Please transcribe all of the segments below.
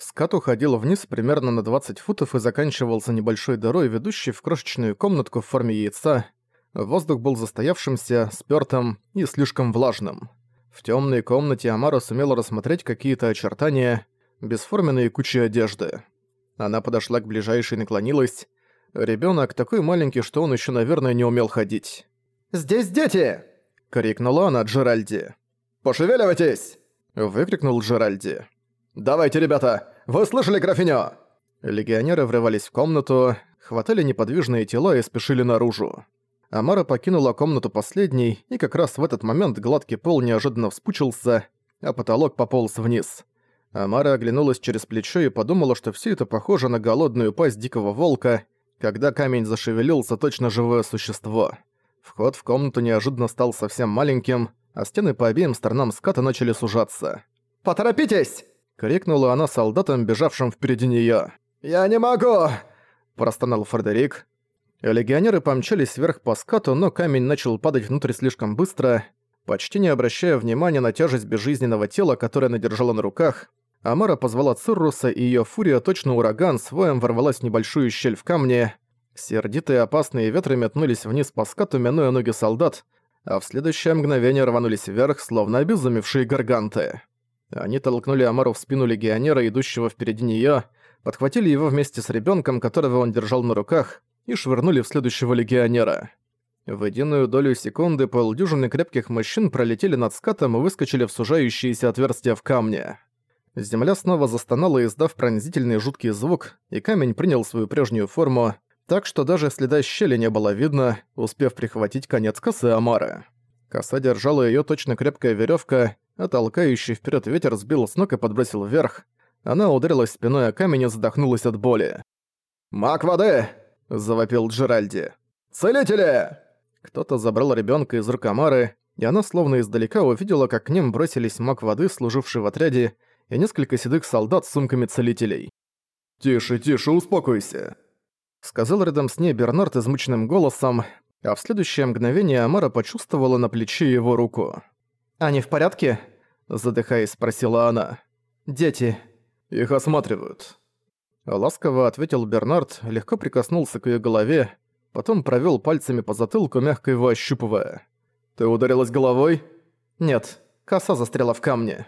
Скат уходил вниз примерно на 20 футов и заканчивался небольшой дырой, ведущей в крошечную комнатку в форме яйца. Воздух был застоявшимся, спёртым и слишком влажным. В темной комнате Амара сумела рассмотреть какие-то очертания, бесформенные кучи одежды. Она подошла к ближайшей и наклонилась. Ребенок такой маленький, что он еще, наверное, не умел ходить. «Здесь дети!» — крикнула она Джеральди. «Пошевеливайтесь!» — выкрикнул Джеральди. «Давайте, ребята! Вы слышали графиню?» Легионеры врывались в комнату, хватали неподвижные тела и спешили наружу. Амара покинула комнату последней, и как раз в этот момент гладкий пол неожиданно вспучился, а потолок пополз вниз. Амара оглянулась через плечо и подумала, что все это похоже на голодную пасть дикого волка, когда камень зашевелился точно живое существо. Вход в комнату неожиданно стал совсем маленьким, а стены по обеим сторонам ската начали сужаться. «Поторопитесь!» Крикнула она солдатам, бежавшим впереди неё. «Я не могу!» – простонал Фредерик. Легионеры помчались вверх по скату, но камень начал падать внутрь слишком быстро. Почти не обращая внимания на тяжесть безжизненного тела, которое она держала на руках, Амара позвала Цирруса, и её фурия, точно ураган, с воем ворвалась в небольшую щель в камне. Сердитые опасные ветры метнулись вниз по скату, минуя ноги солдат, а в следующее мгновение рванулись вверх, словно обезумевшие гарганты. Они толкнули Амару в спину легионера, идущего впереди неё, подхватили его вместе с ребёнком, которого он держал на руках, и швырнули в следующего легионера. В единую долю секунды полдюжины крепких мужчин пролетели над скатом и выскочили в сужающиеся отверстия в камне. Земля снова застонала, издав пронзительный жуткий звук, и камень принял свою прежнюю форму, так что даже следа щели не было видно, успев прихватить конец косы Амара. Коса держала её точно крепкая верёвка, а толкающий вперед ветер сбил с ног и подбросил вверх. Она ударилась спиной о камень и задохнулась от боли. «Маг воды!» – завопил Джеральди. «Целители!» Кто-то забрал ребенка из рук Амары, и она словно издалека увидела, как к ним бросились маг воды, служивший в отряде, и несколько седых солдат с сумками целителей. «Тише, тише, успокойся», — сказал рядом с ней Бернард измученным голосом, а в следующее мгновение Амара почувствовала на плече его руку. «Они в порядке?» Задыхаясь, спросила она. «Дети. Их осматривают». Ласково ответил Бернард, легко прикоснулся к её голове, потом провёл пальцами по затылку, мягко его ощупывая. «Ты ударилась головой?» «Нет, коса застряла в камне».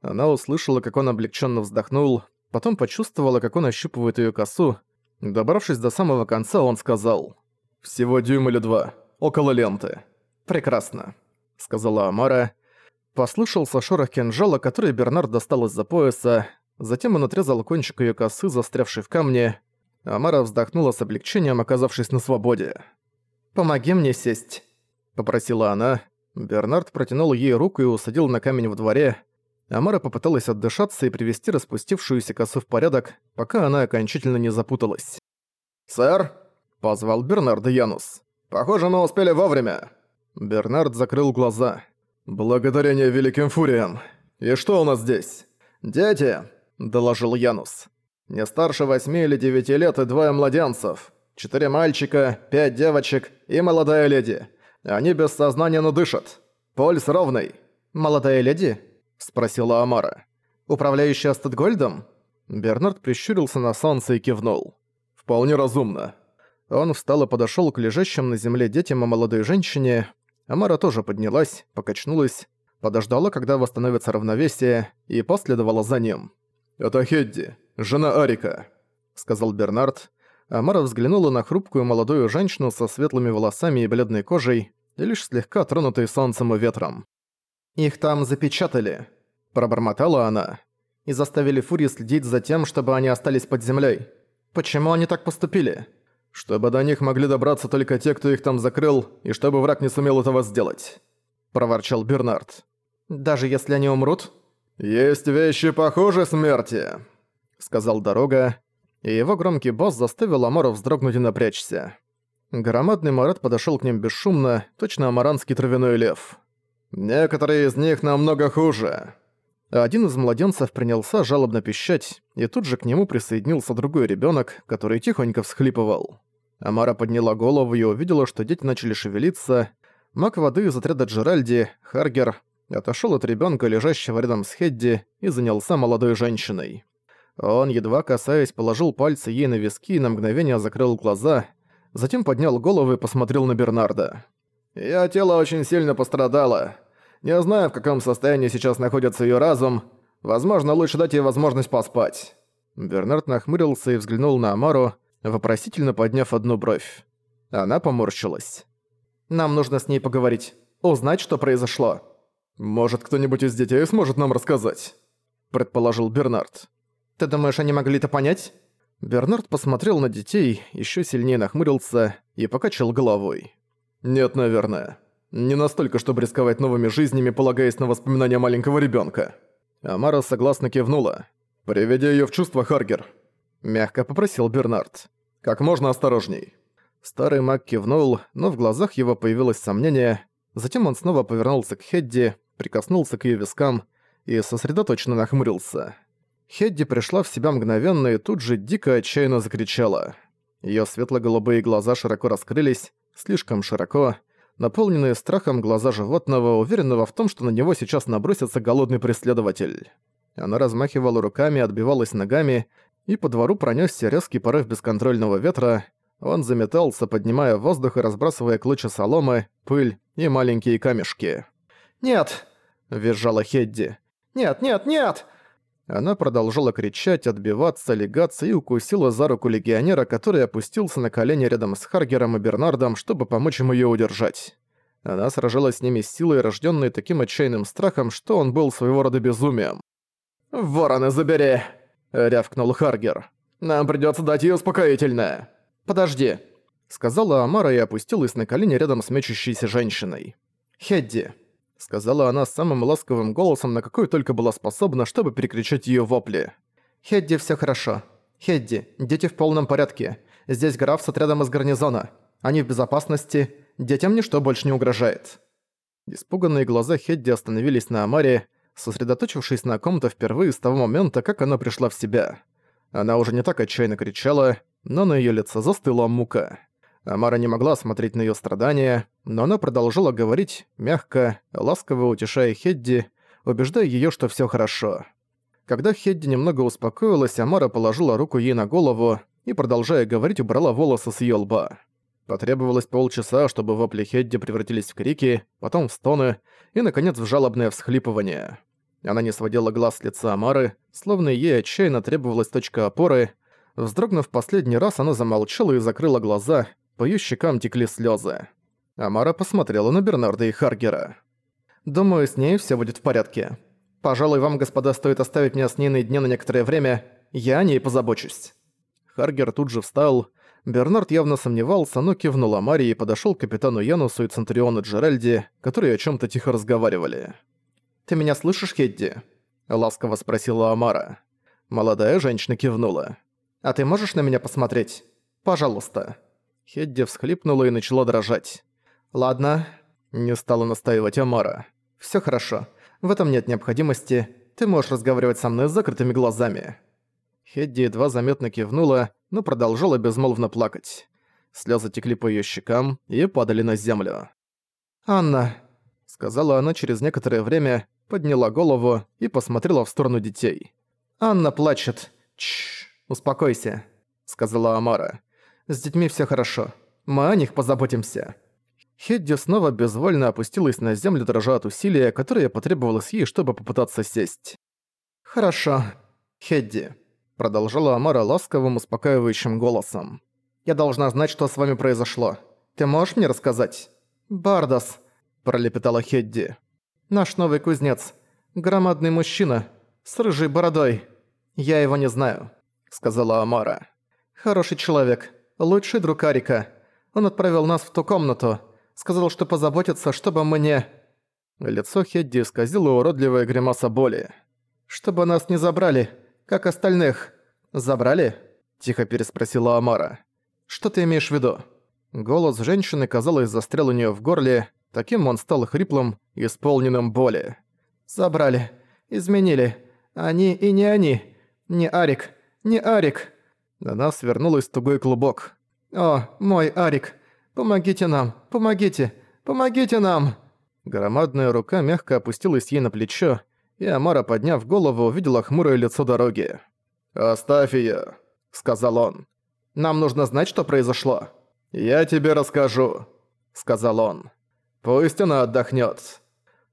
Она услышала, как он облегчённо вздохнул, потом почувствовала, как он ощупывает её косу. Добравшись до самого конца, он сказал. «Всего дюйм или два. Около ленты». «Прекрасно», — сказала Амара, — Послышался шорох кинжала, который Бернард достал из-за пояса, затем он отрезал кончик её косы, застрявшей в камне. Амара вздохнула с облегчением, оказавшись на свободе. «Помоги мне сесть», — попросила она. Бернард протянул ей руку и усадил на камень в дворе. Амара попыталась отдышаться и привести распустившуюся косу в порядок, пока она окончательно не запуталась. «Сэр?» — позвал Бернард Янус. «Похоже, мы успели вовремя». Бернард закрыл глаза. «Благодарение великим фуриям. И что у нас здесь?» «Дети», — доложил Янус. «Не старше восьми или девяти лет и двое младенцев. Четыре мальчика, пять девочек и молодая леди. Они без сознания, но дышат. Пульс ровный». «Молодая леди?» — спросила Амара. «Управляющая Статгольдом?» Бернард прищурился на солнце и кивнул. «Вполне разумно». Он встал и подошёл к лежащим на земле детям и молодой женщине, Амара тоже поднялась, покачнулась, подождала, когда восстановится равновесие, и последовала за ним. «Это Хедди, жена Арика», — сказал Бернард. Амара взглянула на хрупкую молодую женщину со светлыми волосами и бледной кожей, и лишь слегка тронутой солнцем и ветром. «Их там запечатали», — пробормотала она, «и заставили Фури следить за тем, чтобы они остались под землей. Почему они так поступили?» Чтобы до них могли добраться только те, кто их там закрыл, и чтобы враг не сумел этого сделать», — проворчал Бернард. «Даже если они умрут?» «Есть вещи похуже смерти», — сказал Дорога, и его громкий босс заставил Амару вздрогнуть и напрячься. Громадный Марат подошёл к ним бесшумно, точно амаранский травяной лев. «Некоторые из них намного хуже». Один из младенцев принялся жалобно пищать, и тут же к нему присоединился другой ребёнок, который тихонько всхлипывал. Амара подняла голову и увидела, что дети начали шевелиться. Маг воды из отряда Джеральди, Харгер, отошёл от ребёнка, лежащего рядом с Хедди, и занялся молодой женщиной. Он, едва касаясь, положил пальцы ей на виски и на мгновение закрыл глаза, затем поднял голову и посмотрел на Бернарда. «Её тело очень сильно пострадало. Не знаю, в каком состоянии сейчас находится её разум. Возможно, лучше дать ей возможность поспать». Бернард нахмурился и взглянул на Амару, вопросительно подняв одну бровь. Она поморщилась. «Нам нужно с ней поговорить, узнать, что произошло». «Может, кто-нибудь из детей сможет нам рассказать?» предположил Бернард. «Ты думаешь, они могли это понять?» Бернард посмотрел на детей, еще сильнее нахмурился и покачал головой. «Нет, наверное. Не настолько, чтобы рисковать новыми жизнями, полагаясь на воспоминания маленького ребенка. Амара согласно кивнула. «Приведи ее в чувство, Харгер», — мягко попросил Бернард. «Как можно осторожней». Старый маг кивнул, но в глазах его появилось сомнение. Затем он снова повернулся к Хедди, прикоснулся к ее вискам и сосредоточенно нахмурился. Хедди пришла в себя мгновенно и тут же дико отчаянно закричала. Её светло-голубые глаза широко раскрылись, слишком широко, наполненные страхом глаза животного, уверенного в том, что на него сейчас набросится голодный преследователь. Она размахивала руками, отбивалась ногами, и по двору пронёсся резкий порыв бесконтрольного ветра. Он заметался, поднимая воздух и разбрасывая клочья соломы, пыль и маленькие камешки. «Нет!» – визжала Хедди. «Нет, нет, нет!» Она продолжала кричать, отбиваться, легаться и укусила за руку легионера, который опустился на колени рядом с Харгером и Бернардом, чтобы помочь ему её удержать. Она сражалась с ними силой, рождённой таким отчаянным страхом, что он был своего рода безумием. «Ворона, забери!» — рявкнул Харгер. «Нам придётся дать ей успокоительное». «Подожди», — сказала Амара и опустилась на колени рядом с мечущейся женщиной. «Хедди, сказала она самым ласковым голосом, на какой только была способна, чтобы перекричать её вопли. «Хедди, всё хорошо. Хедди, дети в полном порядке. Здесь граф с отрядом из гарнизона. Они в безопасности. Детям ничто больше не угрожает». Испуганные глаза Хедди остановились на Амаре, сосредоточившись на ком-то впервые с того момента, как она пришла в себя. Она уже не так отчаянно кричала, но на её лице застыла мука. Амара не могла смотреть на её страдания, но она продолжала говорить, мягко, ласково утешая Хедди, убеждая её, что всё хорошо. Когда Хедди немного успокоилась, Амара положила руку ей на голову и, продолжая говорить, убрала волосы с её лба. Потребовалось полчаса, чтобы вопли Хедди превратились в крики, потом в стоны и, наконец, в жалобное всхлипывание. Она не сводила глаз с лица Амары, словно ей отчаянно требовалась точка опоры. Вздрогнув последний раз, она замолчала и закрыла глаза, по её щекам текли слёзы. Амара посмотрела на Бернарда и Харгера. «Думаю, с ней всё будет в порядке. Пожалуй, вам, господа, стоит оставить меня с ней наедине на некоторое время. Я о ней позабочусь». Харгер тут же встал. Бернард явно сомневался, но кивнул Амаре и подошёл к капитану Янусу и Центриону Джеральди, которые о чём-то тихо разговаривали. «Ты меня слышишь, Хедди?» — ласково спросила Амара. Молодая женщина кивнула. «А ты можешь на меня посмотреть? Пожалуйста». Хедди всхлипнула и начала дрожать. «Ладно», — не стала настаивать Амара. «Всё хорошо. В этом нет необходимости. Ты можешь разговаривать со мной с закрытыми глазами». Хедди едва заметно кивнула, но продолжала безмолвно плакать. Слёзы текли по её щекам и падали на землю. «Анна», — сказала она через некоторое время, подняла голову и посмотрела в сторону детей. «Анна плачет. Чш, успокойся», — сказала Амара. С детьми все хорошо. Мы о них позаботимся». Хедди снова безвольно опустилась на землю, дрожа от усилия, которое потребовалось ей, чтобы попытаться сесть. «Хорошо, Хедди», — продолжала Амара ласковым, успокаивающим голосом. «Я должна знать, что с вами произошло. Ты можешь мне рассказать?» «Бардас», — пролепетала Хедди. «Наш новый кузнец. Громадный мужчина. С рыжей бородой. Я его не знаю», — сказала Амара. «Хороший человек лучший друг Арика. Он отправил нас в ту комнату. Сказал, что позаботится, чтобы мы не...» Лицо Хедди исказило уродливая гримаса боли. «Чтобы нас не забрали, как остальных. Забрали?» – тихо переспросила Амара. «Что ты имеешь в виду?» Голос женщины, казалось, застрял у нее в горле, таким он стал хриплым, исполненным боли. «Забрали. Изменили. Они и не они. Не Арик. Не Арик. На нас вернулась тугой клубок. «О, мой Арик! Помогите нам! Помогите! Помогите нам!» Громадная рука мягко опустилась ей на плечо, и Амара, подняв голову, увидела хмурое лицо дороги. «Оставь её», — сказал он. «Нам нужно знать, что произошло». «Я тебе расскажу», — сказал он. «Пусть она отдохнёт».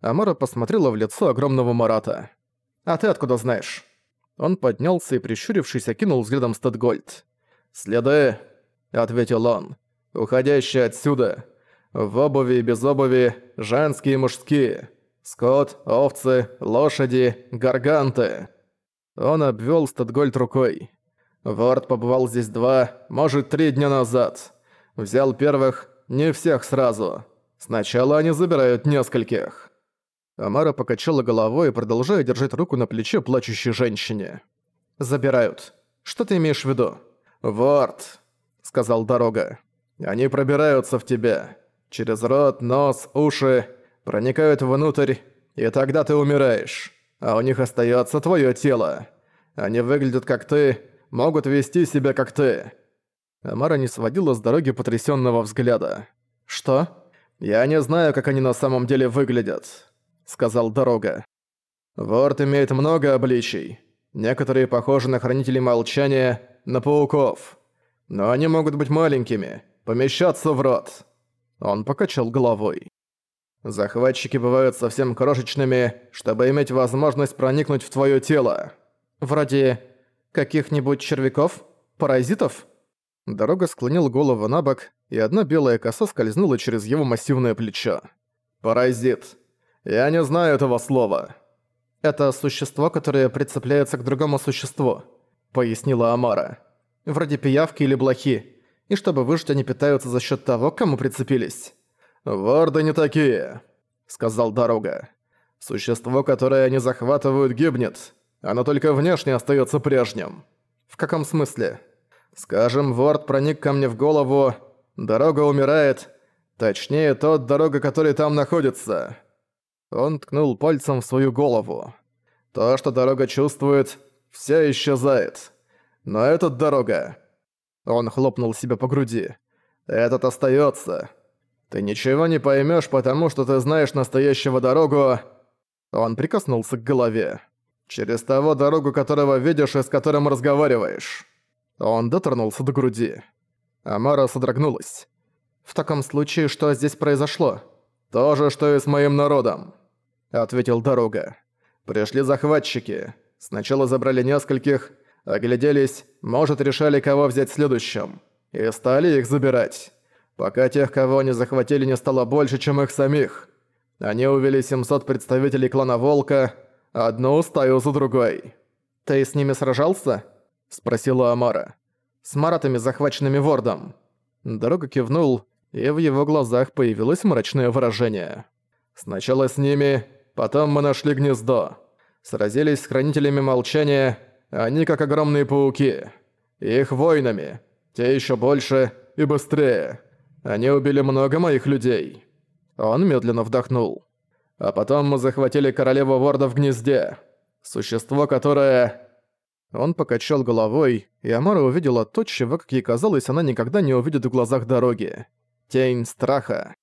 Амара посмотрела в лицо огромного Марата. «А ты откуда знаешь?» Он поднялся и, прищурившись, окинул взглядом Стэдгольд. «Следы», — ответил он, — «уходящие отсюда. В обуви и без обуви, женские и мужские. Скот, овцы, лошади, гарганты». Он обвёл Стэдгольд рукой. «Ворд побывал здесь два, может, три дня назад. Взял первых, не всех сразу. Сначала они забирают нескольких». Амара покачала головой, продолжая держать руку на плече плачущей женщине. «Забирают. Что ты имеешь в виду?» «Ворд», — сказал Дорога. «Они пробираются в тебя. Через рот, нос, уши, проникают внутрь, и тогда ты умираешь. А у них остается твое тело. Они выглядят как ты, могут вести себя как ты». Амара не сводила с дороги потрясенного взгляда. «Что?» «Я не знаю, как они на самом деле выглядят сказал Дорога. «Ворд имеет много обличий. Некоторые похожи на хранителей молчания, на пауков. Но они могут быть маленькими, помещаться в рот». Он покачал головой. «Захватчики бывают совсем крошечными, чтобы иметь возможность проникнуть в твое тело. Вроде каких-нибудь червяков? Паразитов?» Дорога склонил голову на бок, и одна белая коса скользнула через его массивное плечо. «Паразит. «Я не знаю этого слова». «Это существо, которое прицепляется к другому существу», — пояснила Амара. «Вроде пиявки или блохи. И чтобы выжить, они питаются за счет того, кому прицепились». «Ворды не такие», — сказал Дорога. «Существо, которое они захватывают, гибнет. Оно только внешне остается прежним». «В каком смысле?» «Скажем, Ворд проник ко мне в голову, дорога умирает, точнее, тот дорога, который там находится». Он ткнул пальцем в свою голову. То, что дорога чувствует, все исчезает. Но этот дорога... Он хлопнул себя по груди. Этот остается. Ты ничего не поймешь, потому что ты знаешь настоящего дорогу... Он прикоснулся к голове. Через того дорогу, которого видишь и с которым разговариваешь. Он дотронулся до груди. Амара содрогнулась. «В таком случае, что здесь произошло?» «То же, что и с моим народом», — ответил Дорога. «Пришли захватчики. Сначала забрали нескольких, огляделись, может, решали, кого взять следующим. И стали их забирать. Пока тех, кого они захватили, не стало больше, чем их самих. Они увели 700 представителей клана Волка, одну стаю за другой». «Ты с ними сражался?» — спросила Амара. «С маратами, захваченными Вордом». Дорога кивнул, и в его глазах появилось мрачное выражение. «Сначала с ними, потом мы нашли гнездо. Сразились с хранителями молчания, они как огромные пауки. Их воинами, те еще больше и быстрее. Они убили много моих людей». Он медленно вдохнул. А потом мы захватили королеву Ворда в гнезде. Существо, которое... Он покачал головой, и Амара увидела то, чего, как ей казалось, она никогда не увидит в глазах дороги. Тень страха.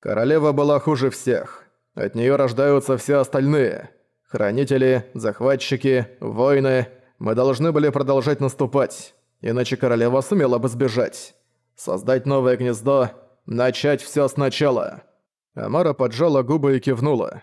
Королева была хуже всех. От нее рождаются все остальные. Хранители, захватчики, воины. Мы должны были продолжать наступать, иначе королева сумела бы сбежать. Создать новое гнездо, начать все сначала. Амара поджала губы и кивнула.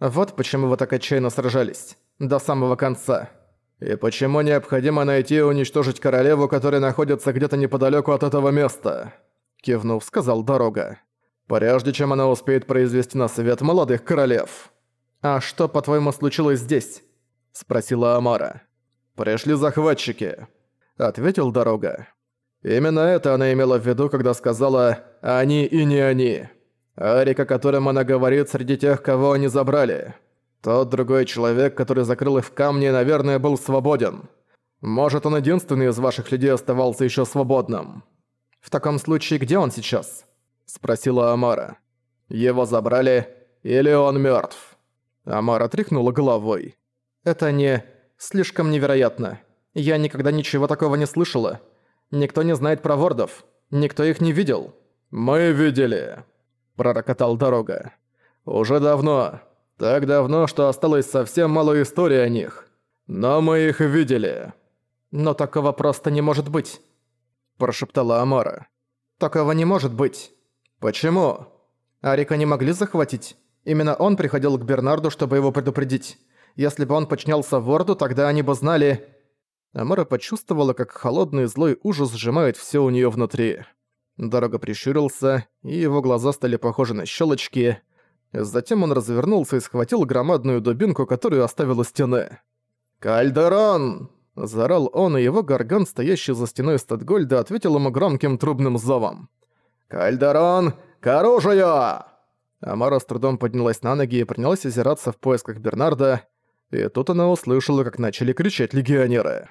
Вот почему вы так отчаянно сражались. До самого конца. И почему необходимо найти и уничтожить королеву, которая находится где-то неподалеку от этого места? Кивнув, сказал Дорога прежде чем она успеет произвести на свет молодых королев. «А что, по-твоему, случилось здесь?» – спросила Амара. «Пришли захватчики», – ответил Дорога. Именно это она имела в виду, когда сказала «они и не они». Арик, о котором она говорит среди тех, кого они забрали. Тот другой человек, который закрыл их в камне, наверное, был свободен. Может, он единственный из ваших людей оставался еще свободным. В таком случае, где он сейчас?» спросила Амара. «Его забрали, или он мертв? Амара тряхнула головой. «Это не... слишком невероятно. Я никогда ничего такого не слышала. Никто не знает про вордов. Никто их не видел». «Мы видели», — пророкотал Дорога. «Уже давно. Так давно, что осталось совсем мало истории о них. Но мы их видели». «Но такого просто не может быть», – прошептала Амара. «Такого не может быть». «Почему?» Арика не могли захватить. Именно он приходил к Бернарду, чтобы его предупредить. Если бы он подчинялся Ворду, тогда они бы знали... Амара почувствовала, как холодный злой ужас сжимает все у нее внутри. Дорога прищурился, и его глаза стали похожи на щелочки. Затем он развернулся и схватил громадную дубинку, которую оставил у стены. «Кальдерон!» – заорал он, и его горган, стоящий за стеной Статгольда, ответил ему громким трубным зовом. «Кальдерон, к оружию!» Амара с трудом поднялась на ноги и принялась озираться в поисках Бернарда, и тут она услышала, как начали кричать легионеры.